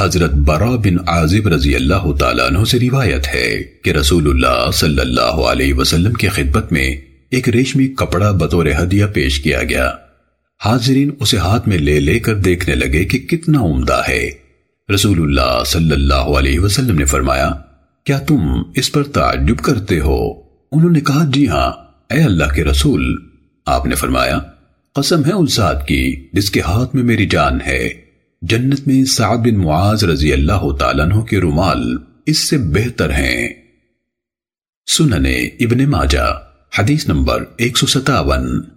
حضرت برا بن عازب رضی اللہ تعالیٰ عنہ سے روایت ہے کہ رسول اللہ صلی اللہ علیہ وسلم کی خدمت میں ایک ریشمی کپڑا بطور ہدیہ پیش کیا گیا۔ حاضرین اسے ہاتھ میں لے لے کر دیکھنے لگے کہ کتنا عمدہ ہے۔ رسول اللہ صلی اللہ علیہ وسلم نے فرمایا، کیا تم اس پر تعجب کرتے ہو؟ انہوں نے کہا جی ہاں اے اللہ کے رسول۔ آپ نے فرمایا، قسم ہے ان ذات کی جس کے ہاتھ میں میری جان ہے۔ جنت میں سعد بن معاذ رضی اللہ تعالیٰ عنہ کے رومال اس سے بہتر ہیں۔ سننے ابن ماجہ، حدیث نمبر ایک سو ستاون۔